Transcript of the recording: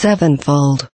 sevenfold.